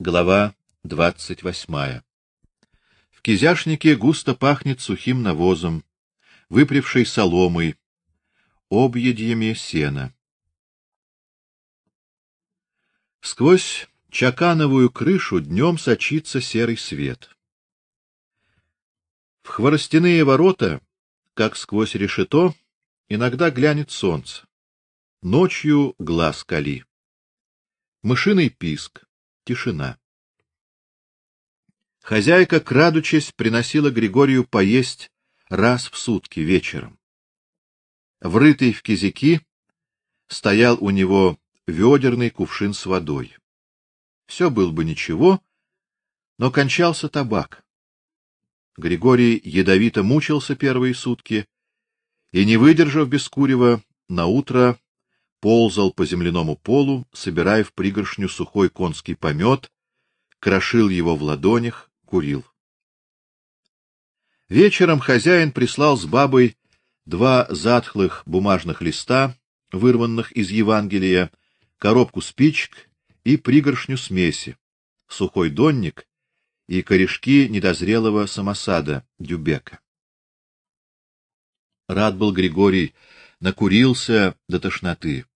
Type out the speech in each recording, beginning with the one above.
Глава двадцать восьмая. В кизяшнике густо пахнет сухим навозом, выпревшей соломой, объедьями сена. Сквозь чакановую крышу днем сочится серый свет. В хворостяные ворота, как сквозь решето, иногда глянет солнце. Ночью глаз кали. Мышиный писк Тишина. Хозяйка, крадучись, приносила Григорию поесть раз в сутки вечером. Врытый в кизяки стоял у него ведерный кувшин с водой. Все было бы ничего, но кончался табак. Григорий ядовито мучился первые сутки и, не выдержав без курева, на утро ползал по земляному полу, собирая в пригоршню сухой конский помет, крошил его в ладонях, курил. Вечером хозяин прислал с бабой два затхлых бумажных листа, вырванных из Евангелия, коробку спичек и пригоршню смеси, сухой донник и корешки недозрелого самосада дюбека. Рад был Григорий, накурился до тошноты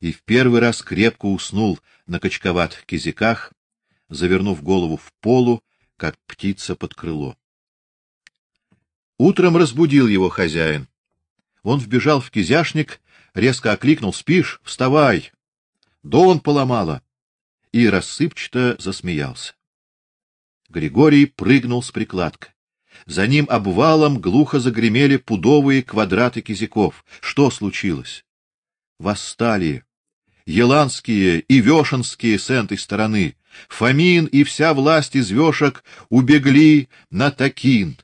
и в первый раз крепко уснул на качковатых кизиках, завернув голову в полу, как птица под крыло. Утром разбудил его хозяин. Он вбежал в кизяшник, резко окликнул: "Спишь? Вставай!" Дон поломала и рассыпчато засмеялся. Григорий прыгнул с прикладка. За ним обвалом глухо загремели пудовые квадраты кизиков. Что случилось? Восстали еланские и вешенские с этой стороны, Фомин и вся власть из вешек убегли на Такин.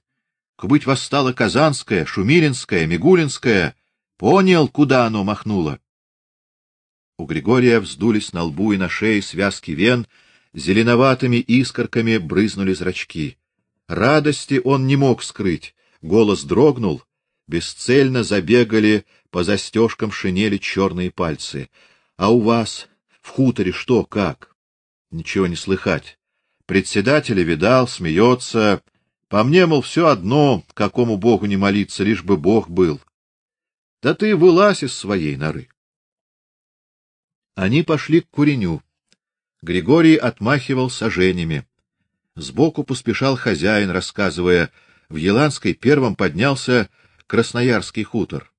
Кубыть восстала Казанская, Шумилинская, Мигулинская. Понял, куда оно махнуло. У Григория вздулись на лбу и на шее связки вен, зеленоватыми искорками брызнули зрачки. Радости он не мог скрыть, голос дрогнул, бесцельно забегали по застежкам шинели черные пальцы. А у вас в хуторе что, как? Ничего не слыхать. Председателя видал, смеется. По мне, мол, все одно, какому богу не молиться, лишь бы бог был. Да ты вылазь из своей норы. Они пошли к куреню. Григорий отмахивал саженями. Сбоку поспешал хозяин, рассказывая: в Еланской первым поднялся Красноярский хутор.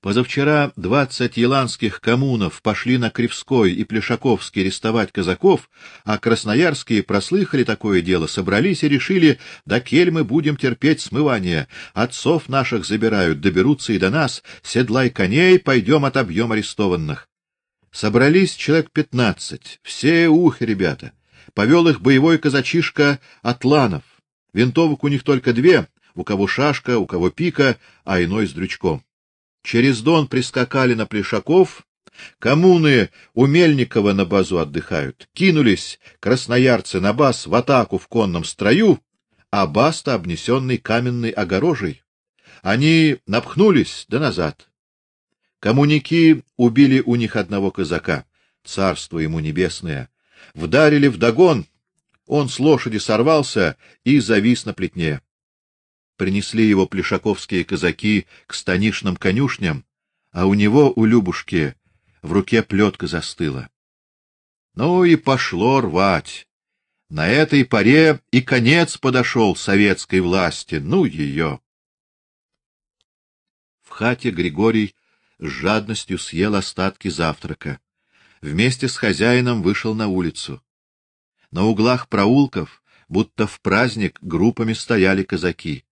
Позавчера двадцать еланских коммунов пошли на Кривской и Плешаковский арестовать казаков, а красноярские прослыхали такое дело, собрались и решили: да кель мы будем терпеть смывание. Отцов наших забирают, доберутся и до нас, седлай коней, пойдем отобьем арестованных. Собрались человек пятнадцать, все ухи ребята. Повел их боевой казачишка Атланов. Винтовок у них только две, у кого шашка, у кого пика, а иной с дрючком. Через Дон прискакали на Плешаков, коммуны у Мельникова на базу отдыхают. Кинулись красноярцы на баз в атаку в конном строю, а баз-то обнесенный каменной огорожей. Они напхнулись да назад. Коммуники убили у них одного казака, царство ему небесное. Вдарили в догон, он с лошади сорвался и завис на плетне принесли его плешаковские казаки к станишным конюшням, а у него у Любушки в руке плетка застыла. Ну и пошло рвать. На этой поре и конец подошел советской власти, ну ее. В хате Григорий с жадностью съел остатки завтрака. Вместе с хозяином вышел на улицу. На углах проулков, будто в праздник, группами стояли казаки.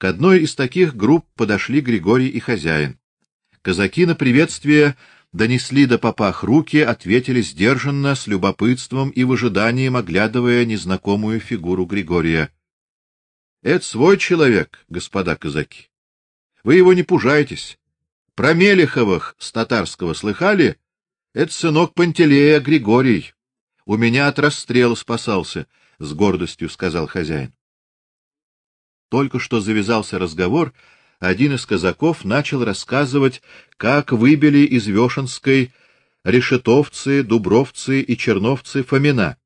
К одной из таких групп подошли Григорий и хозяин. Казаки на приветствие донесли до попах руки, ответили сдержанно, с любопытством и в ожидании оглядывая незнакомую фигуру Григория. Это свой человек, господа казаки. Вы его не пужайтесь. Про Мелеховых с татарского слыхали? Это сынок Пантелея Григорий. У меня от расстрела спасался, с гордостью сказал хозяин. Только что завязался разговор, один из казаков начал рассказывать, как выбили из Вешенской решетовцы, дубровцы и черновцы Фомина.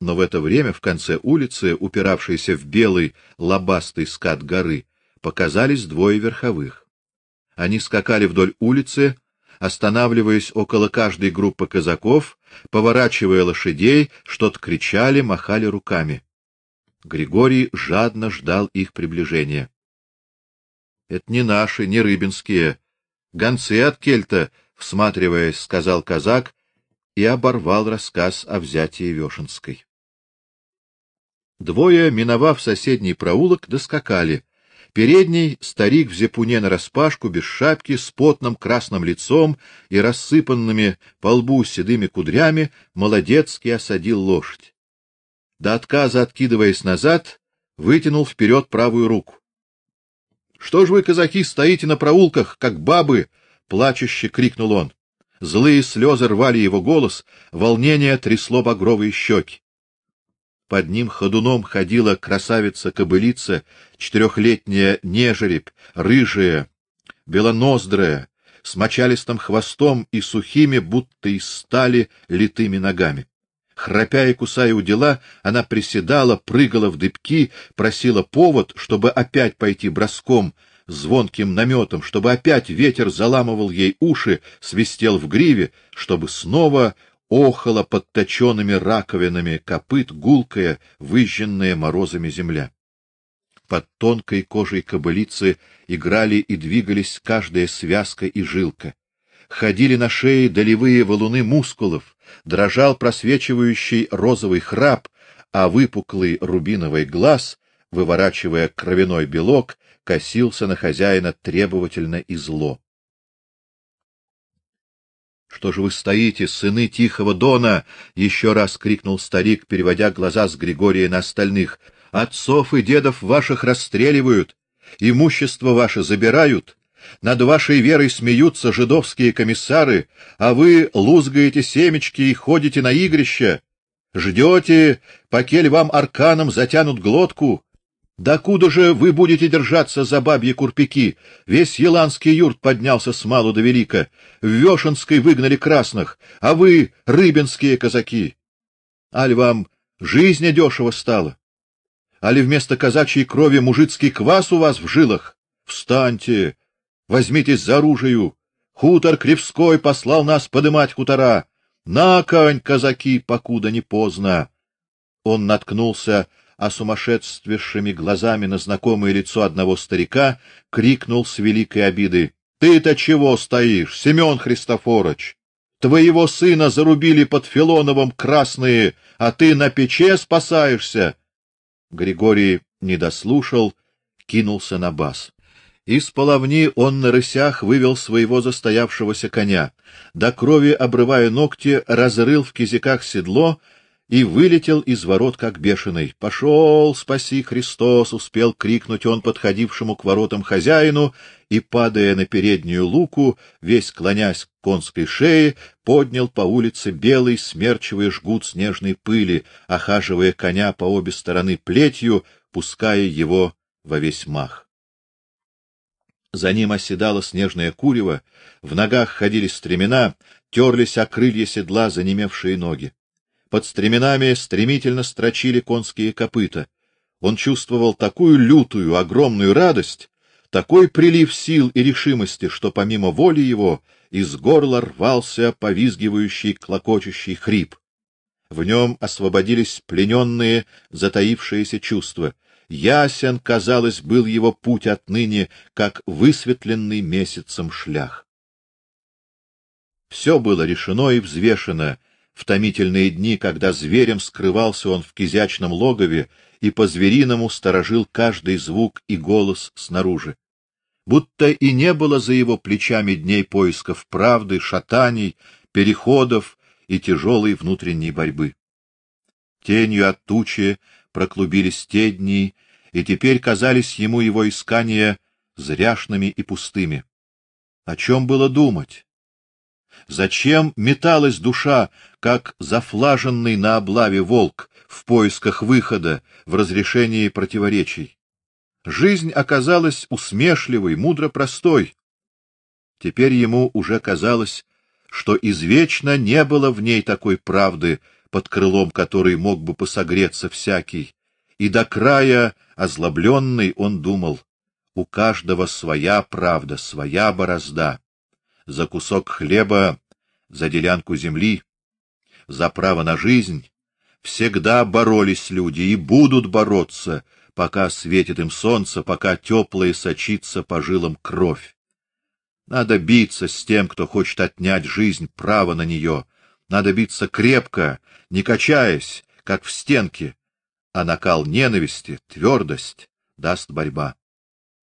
Но в это время в конце улицы, упиравшейся в белый лобастый скат горы, показались двое верховых. Они скакали вдоль улицы, останавливаясь около каждой группы казаков, поворачивая лошадей, что-то кричали, махали руками. Григорий жадно ждал их приближения. Это не наши, не рыбинские, гонцы от Кельта, всматриваясь, сказал казак и оборвал рассказ о взятии Вешенской. Двое, миновав соседний проулок, доскакали. Передний старик в зипуне нараспашку, без шапки, с потным красным лицом и рассыпанными по лбу седыми кудрями, молодецки осадил лошадь. До отказа откидываясь назад, вытянул вперед правую руку. Что ж вы, казаки, стоите на проулках, как бабы, плачуще крикнул он. Злые слезы рвали его голос, волнение трясло багровые щеки. Под ним ходуном ходила красавица-кобылица, четырехлетняя нежеребь, рыжая, белоноздрая, с мочалистым хвостом и сухими, будто из стали, литыми ногами. Храпя и кусая у дела, она приседала, прыгала в дыбки, просила повод, чтобы опять пойти броском, звонким наметом, чтобы опять ветер заламывал ей уши, свистел в гриве, чтобы снова охала под точенными раковинами копыт гулкая, выжженная морозами земля. Под тонкой кожей кобылицы играли и двигались каждая связка и жилка. Ходили на шее долевые валуны мускулов, дрожал просвечивающий розовый храп, а выпуклый рубиновый глаз, выворачивая кровяной белок, косился на хозяина требовательно и зло. Что же вы стоите, сыны тихого дона? еще раз крикнул старик, переводя глаза с Григория на остальных. Отцов и дедов ваших расстреливают, имущество ваше забирают, над вашей верой смеются жидовские комиссары, а вы лузгаете семечки и ходите на игрища. Ждете, покель вам арканом затянут глотку, да куда же вы будете держаться за бабьи курпики? Весь еланский юрт поднялся с малу до велика. В Вешенской выгнали красных, а вы рыбинские казаки. Аль вам жизнь дешево стала? Али вместо казачьей крови мужицкий квас у вас в жилах? Встаньте, возьмитесь за оружие. Хутор Кривской послал нас подымать хутора. На конь, казаки, покуда не поздно. Он наткнулся а сумасшедшими глазами на знакомое лицо одного старика, крикнул с великой обидой: "Ты-то чего стоишь, Семен Христофорович? Твоего сына зарубили под Филоновым красные, а ты на пече спасаешься?" Григорий не дослушал, кинулся на бас. Из половни он на рысях вывел своего застоявшегося коня, до крови обрывая ногти, разрыл в кизиках седло и вылетел из ворот как бешеный. «Пошел, спаси Христос!» — успел крикнуть он подходившему к воротам хозяину и, падая на переднюю луку, весь клонясь к конской шее, поднял по улице белый смерчевый жгут снежной пыли, охаживая коня по обе стороны плетью, пуская его во весь мах. За ним оседало снежное курево, в ногах ходили стремена, терлись о крылья седла занемевшие ноги. Под стременами стремительно строчили конские копыта. Он чувствовал такую лютую, огромную радость, такой прилив сил и решимости, что помимо воли его из горла рвался повизгивающий, клокочущий хрип. В нем освободились плененные, затаившиеся чувства. Ясен, казалось, был его путь отныне, как высветленный месяцем шлях. Все было решено и взвешено, в томительные дни, когда зверем скрывался он в кизячном логове и по-звериному сторожил каждый звук и голос снаружи. Будто и не было за его плечами дней поисков правды, шатаний, переходов и тяжелой внутренней борьбы. Тенью от тучи проклубились те дни, и теперь казались ему его искания зряшными и пустыми. О чем было думать? Зачем металась душа, как зафлаженный на облаве волк в поисках выхода, в разрешении противоречий? Жизнь оказалась усмешливой, мудро простой. Теперь ему уже казалось, что извечно не было в ней такой правды, под крылом которой мог бы посогреться всякий, и до края озлобленный он думал: у каждого своя правда, своя борозда. За кусок хлеба, за делянку земли, за право на жизнь всегда боролись люди и будут бороться, пока светит им солнце, пока теплая сочится по жилам кровь. Надо биться с тем, кто хочет отнять жизнь, право на нее. Надо биться крепко, не качаясь, как в стенке, а накал ненависти, твердость даст борьба.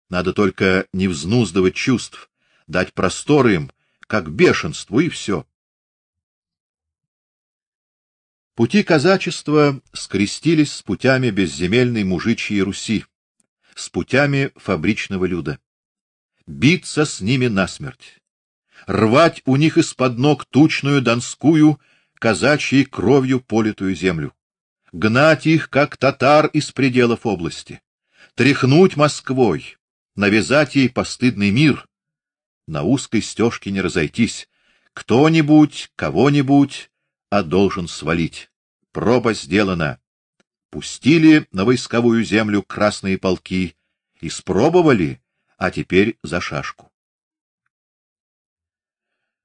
Надо только не взнуздывать чувств, дать простор им, как бешенству, и все. Пути казачества скрестились с путями безземельной мужичьей Руси, с путями фабричного люда. Биться с ними насмерть, рвать у них из-под ног тучную донскую казачьей кровью политую землю гнать их, как татар, из пределов области, тряхнуть Москвой, навязать ей постыдный мир, на узкой стежке не разойтись, кто-нибудь, кого-нибудь, а должен свалить. Проба сделана. Пустили на войсковую землю красные полки, испробовали, а теперь за шашку.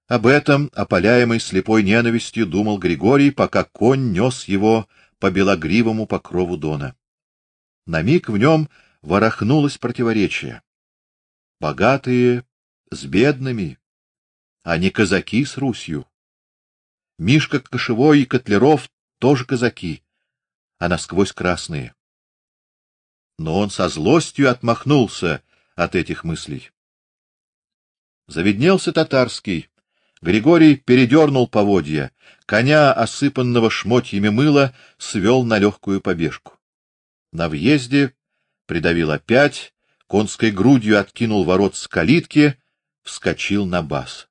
Об этом, опаляемый слепой ненавистью, думал Григорий, пока конь нес его по белогривому покрову Дона. На миг в нем ворохнулось противоречие. Богатые с бедными, а не казаки с Русью. Мишка Кошевой и Котлеров тоже казаки, а насквозь красные. Но он со злостью отмахнулся от этих мыслей. Заведнелся татарский, Григорий передернул поводья, коня, осыпанного шмотьями мыла, свел на легкую побежку. На въезде придавил опять, конской грудью откинул ворот с калитки, вскочил на бас.